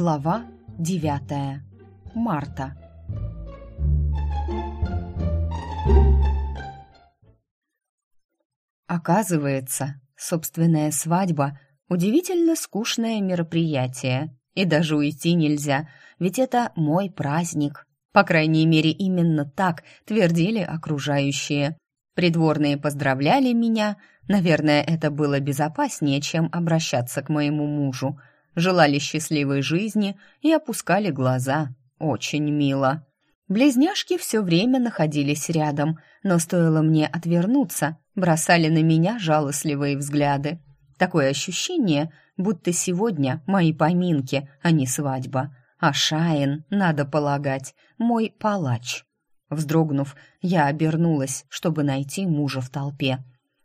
Глава девятая. Марта. Оказывается, собственная свадьба — удивительно скучное мероприятие. И даже уйти нельзя, ведь это мой праздник. По крайней мере, именно так твердили окружающие. Придворные поздравляли меня. Наверное, это было безопаснее, чем обращаться к моему мужу — желали счастливой жизни и опускали глаза. Очень мило. Близняшки все время находились рядом, но стоило мне отвернуться, бросали на меня жалостливые взгляды. Такое ощущение, будто сегодня мои поминки, а не свадьба. А Шаин, надо полагать, мой палач. Вздрогнув, я обернулась, чтобы найти мужа в толпе.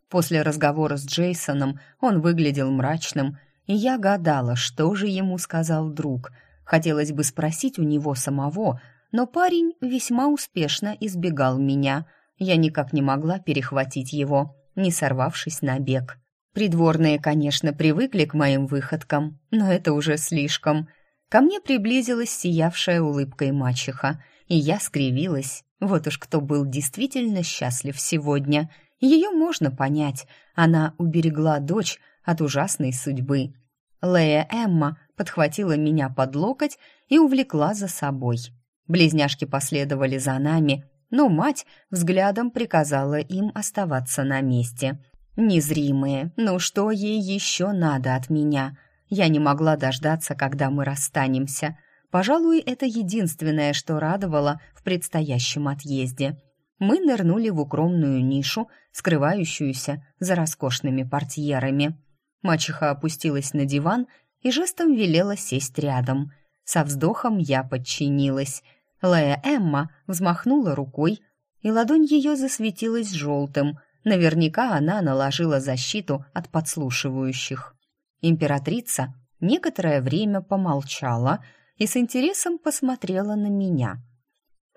После разговора с Джейсоном он выглядел мрачным и я гадала, что же ему сказал друг. Хотелось бы спросить у него самого, но парень весьма успешно избегал меня. Я никак не могла перехватить его, не сорвавшись на бег. Придворные, конечно, привыкли к моим выходкам, но это уже слишком. Ко мне приблизилась сиявшая улыбкой мачеха, и я скривилась. Вот уж кто был действительно счастлив сегодня. Ее можно понять. Она уберегла дочь от ужасной судьбы. Лея Эмма подхватила меня под локоть и увлекла за собой. Близняшки последовали за нами, но мать взглядом приказала им оставаться на месте. Незримые, ну что ей еще надо от меня? Я не могла дождаться, когда мы расстанемся. Пожалуй, это единственное, что радовало в предстоящем отъезде. Мы нырнули в укромную нишу, скрывающуюся за роскошными портьерами. Мачеха опустилась на диван и жестом велела сесть рядом. Со вздохом я подчинилась. Лея Эмма взмахнула рукой, и ладонь ее засветилась желтым. Наверняка она наложила защиту от подслушивающих. Императрица некоторое время помолчала и с интересом посмотрела на меня.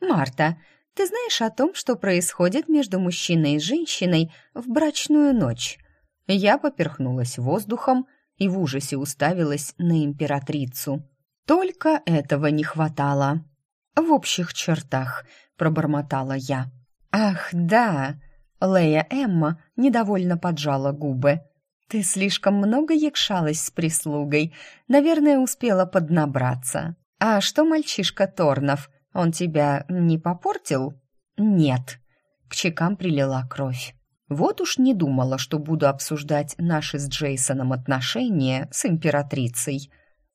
«Марта, ты знаешь о том, что происходит между мужчиной и женщиной в брачную ночь?» Я поперхнулась воздухом и в ужасе уставилась на императрицу. Только этого не хватало. В общих чертах пробормотала я. Ах, да. Лея Эмма недовольно поджала губы. Ты слишком много якшалась с прислугой. Наверное, успела поднабраться. А что мальчишка Торнов? Он тебя не попортил? Нет. К щекам прилила кровь. Вот уж не думала, что буду обсуждать наши с Джейсоном отношения с императрицей.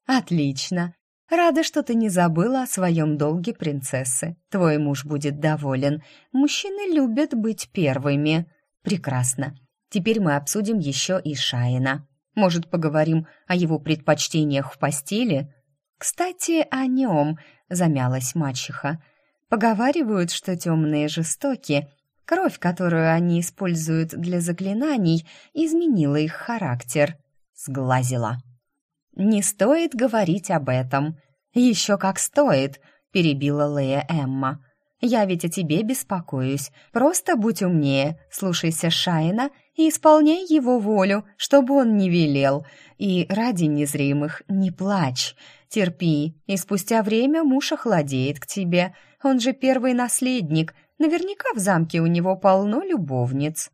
Отлично. Рада, что ты не забыла о своем долге принцессы. Твой муж будет доволен. Мужчины любят быть первыми. Прекрасно. Теперь мы обсудим еще и Шаина. Может, поговорим о его предпочтениях в постели? Кстати, о нем, замялась мачеха. Поговаривают, что темные жестоки, Кровь, которую они используют для заклинаний, изменила их характер. Сглазила. «Не стоит говорить об этом». «Еще как стоит», — перебила Лея Эмма. «Я ведь о тебе беспокоюсь. Просто будь умнее, слушайся Шайна и исполняй его волю, чтобы он не велел. И ради незримых не плачь, терпи, и спустя время муж охладеет к тебе. Он же первый наследник, Наверняка в замке у него полно любовниц.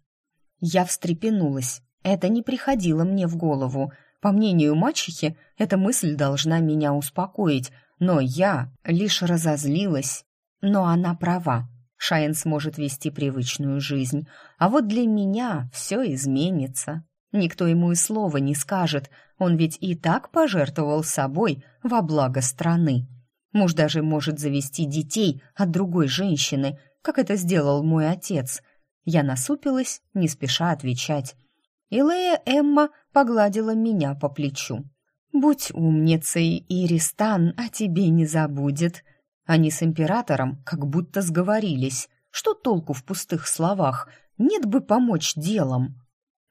Я встрепенулась. Это не приходило мне в голову. По мнению мачехи, эта мысль должна меня успокоить, но я лишь разозлилась. Но она права. Шайн сможет вести привычную жизнь, а вот для меня все изменится. Никто ему и слова не скажет, он ведь и так пожертвовал собой во благо страны. Муж даже может завести детей от другой женщины, как это сделал мой отец. Я насупилась, не спеша отвечать. И Лея Эмма погладила меня по плечу. «Будь умницей, Иристан о тебе не забудет». Они с императором как будто сговорились. Что толку в пустых словах? Нет бы помочь делом.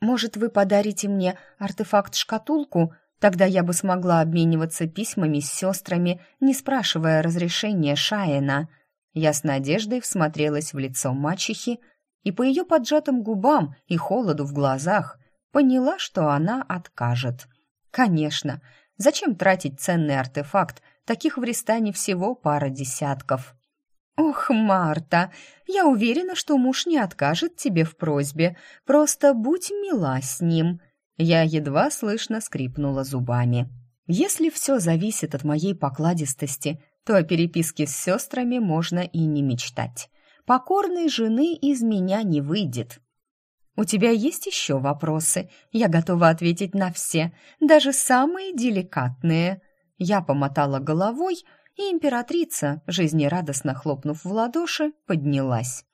Может, вы подарите мне артефакт-шкатулку? Тогда я бы смогла обмениваться письмами с сестрами, не спрашивая разрешения Шаена. Я с надеждой всмотрелась в лицо мачехи и по ее поджатым губам и холоду в глазах поняла, что она откажет. Конечно, Зачем тратить ценный артефакт? Таких в Ристане всего пара десятков. «Ох, Марта, я уверена, что муж не откажет тебе в просьбе. Просто будь мила с ним». Я едва слышно скрипнула зубами. «Если все зависит от моей покладистости, то о переписке с сестрами можно и не мечтать. Покорной жены из меня не выйдет». «У тебя есть еще вопросы? Я готова ответить на все, даже самые деликатные». Я помотала головой, и императрица, жизнерадостно хлопнув в ладоши, поднялась.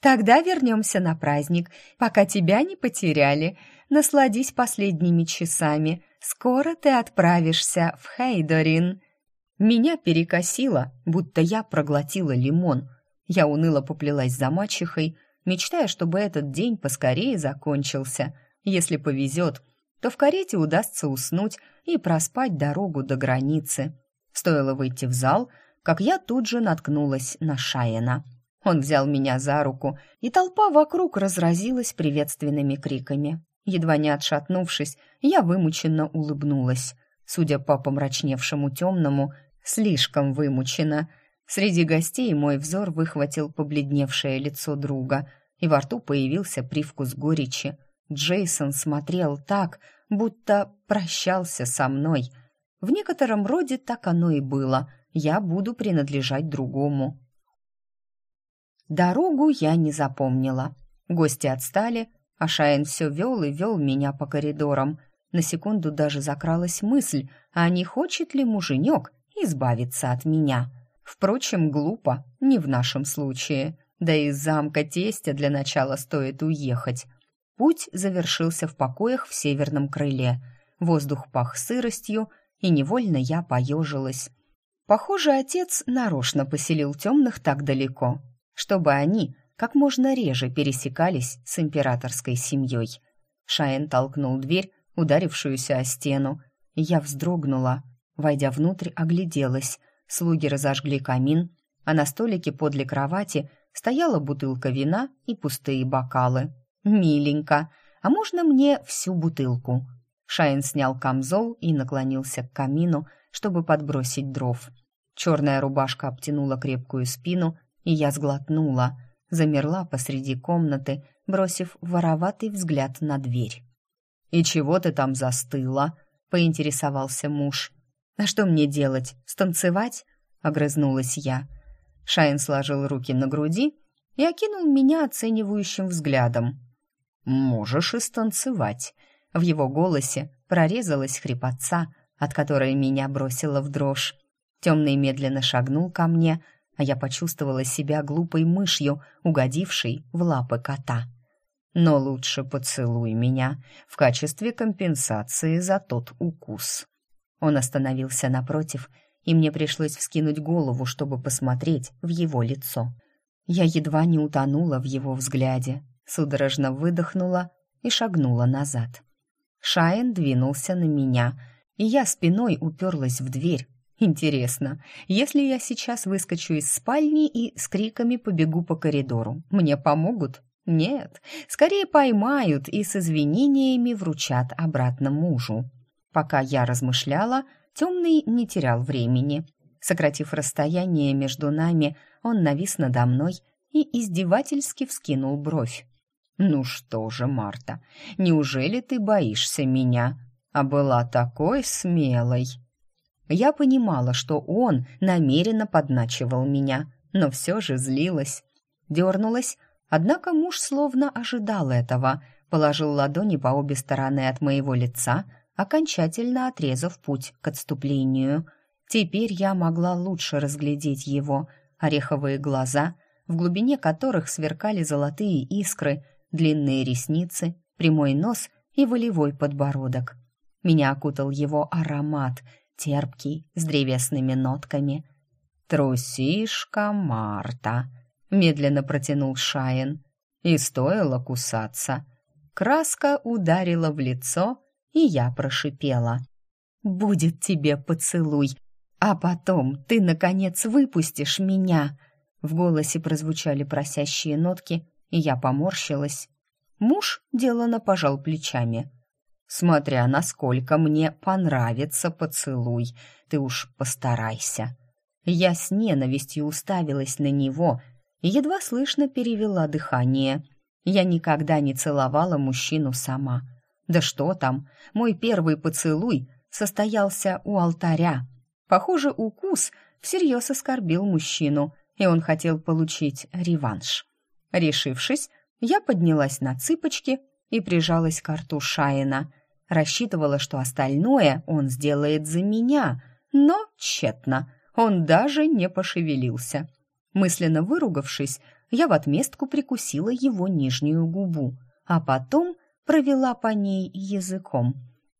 «Тогда вернемся на праздник, пока тебя не потеряли. Насладись последними часами. Скоро ты отправишься в Хейдорин». Меня перекосило, будто я проглотила лимон. Я уныло поплелась за мачехой, мечтая, чтобы этот день поскорее закончился. Если повезет, то в карете удастся уснуть и проспать дорогу до границы. Стоило выйти в зал, как я тут же наткнулась на Шаена. Он взял меня за руку, и толпа вокруг разразилась приветственными криками. Едва не отшатнувшись, я вымученно улыбнулась. Судя по помрачневшему темному, слишком вымучена. Среди гостей мой взор выхватил побледневшее лицо друга, и во рту появился привкус горечи. Джейсон смотрел так, будто прощался со мной — в некотором роде так оно и было. Я буду принадлежать другому. Дорогу я не запомнила. Гости отстали, а Шайн все вел и вел меня по коридорам. На секунду даже закралась мысль, а не хочет ли муженек избавиться от меня. Впрочем, глупо, не в нашем случае. Да и из замка тестя для начала стоит уехать. Путь завершился в покоях в северном крыле. Воздух пах сыростью, и невольно я поежилась. Похоже, отец нарочно поселил темных так далеко, чтобы они как можно реже пересекались с императорской семьей. Шаен толкнул дверь, ударившуюся о стену, я вздрогнула. Войдя внутрь, огляделась. Слуги разожгли камин, а на столике подле кровати стояла бутылка вина и пустые бокалы. «Миленько! А можно мне всю бутылку?» Шайн снял камзол и наклонился к камину, чтобы подбросить дров. Черная рубашка обтянула крепкую спину, и я сглотнула, замерла посреди комнаты, бросив вороватый взгляд на дверь. «И чего ты там застыла?» — поинтересовался муж. «А что мне делать? Станцевать?» — огрызнулась я. Шайн сложил руки на груди и окинул меня оценивающим взглядом. «Можешь и станцевать», в его голосе прорезалась хрипотца, от которой меня бросило в дрожь. Темный медленно шагнул ко мне, а я почувствовала себя глупой мышью, угодившей в лапы кота. Но лучше поцелуй меня в качестве компенсации за тот укус. Он остановился напротив, и мне пришлось вскинуть голову, чтобы посмотреть в его лицо. Я едва не утонула в его взгляде, судорожно выдохнула и шагнула назад. Шайн двинулся на меня, и я спиной уперлась в дверь. Интересно, если я сейчас выскочу из спальни и с криками побегу по коридору, мне помогут? Нет, скорее поймают и с извинениями вручат обратно мужу. Пока я размышляла, темный не терял времени. Сократив расстояние между нами, он навис надо мной и издевательски вскинул бровь. «Ну что же, Марта, неужели ты боишься меня? А была такой смелой!» Я понимала, что он намеренно подначивал меня, но все же злилась. Дернулась, однако муж словно ожидал этого, положил ладони по обе стороны от моего лица, окончательно отрезав путь к отступлению. Теперь я могла лучше разглядеть его, ореховые глаза, в глубине которых сверкали золотые искры, длинные ресницы, прямой нос и волевой подбородок. Меня окутал его аромат, терпкий, с древесными нотками. «Трусишка Марта», — медленно протянул Шаин. И стоило кусаться. Краска ударила в лицо, и я прошипела. «Будет тебе поцелуй, а потом ты, наконец, выпустишь меня!» В голосе прозвучали просящие нотки, и я поморщилась. Муж делано пожал плечами. смотря насколько мне понравится поцелуй. Ты уж постарайся». Я с ненавистью уставилась на него и едва слышно перевела дыхание. Я никогда не целовала мужчину сама. Да что там, мой первый поцелуй состоялся у алтаря. Похоже, укус всерьез оскорбил мужчину, и он хотел получить реванш. Решившись, я поднялась на цыпочки и прижалась к рту Шаина. Рассчитывала, что остальное он сделает за меня, но тщетно. Он даже не пошевелился. Мысленно выругавшись, я в отместку прикусила его нижнюю губу, а потом провела по ней языком.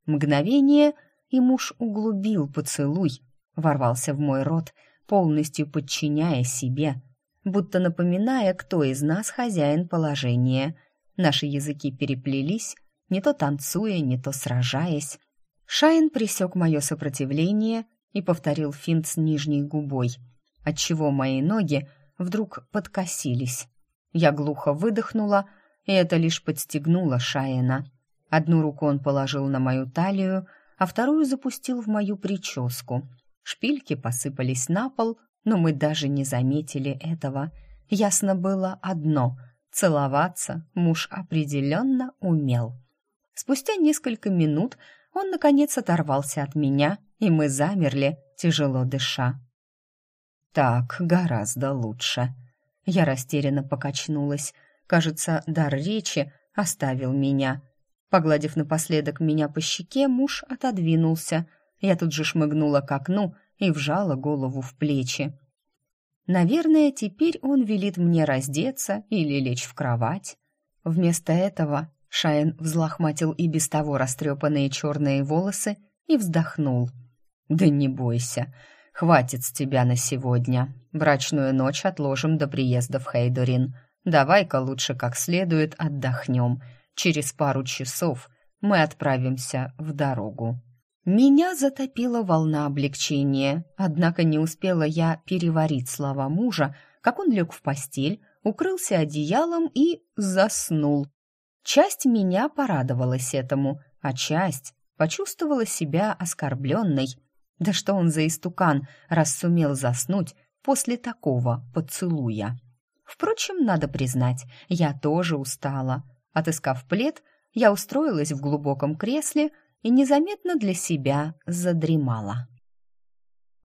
Мгновение, и муж углубил поцелуй, ворвался в мой рот, полностью подчиняя себе, будто напоминая, кто из нас хозяин положения. Наши языки переплелись, не то танцуя, не то сражаясь. Шайн присек мое сопротивление и повторил финт с нижней губой, отчего мои ноги вдруг подкосились. Я глухо выдохнула, это лишь подстегнуло Шаина. Одну руку он положил на мою талию, а вторую запустил в мою прическу. Шпильки посыпались на пол, но мы даже не заметили этого. Ясно было одно — целоваться муж определенно умел. Спустя несколько минут он, наконец, оторвался от меня, и мы замерли, тяжело дыша. «Так гораздо лучше». Я растерянно покачнулась. Кажется, дар речи оставил меня. Погладив напоследок меня по щеке, муж отодвинулся. Я тут же шмыгнула к окну и вжала голову в плечи. Наверное, теперь он велит мне раздеться или лечь в кровать. Вместо этого Шайн взлохматил и без того растрепанные черные волосы и вздохнул. «Да не бойся, хватит с тебя на сегодня. Брачную ночь отложим до приезда в Хейдорин. Давай-ка лучше как следует отдохнем. Через пару часов мы отправимся в дорогу». Меня затопила волна облегчения, однако не успела я переварить слова мужа, как он лег в постель, укрылся одеялом и заснул. Часть меня порадовалась этому, а часть почувствовала себя оскорбленной. Да что он за истукан, раз сумел заснуть после такого поцелуя? Впрочем, надо признать, я тоже устала. Отыскав плед, я устроилась в глубоком кресле и незаметно для себя задремала.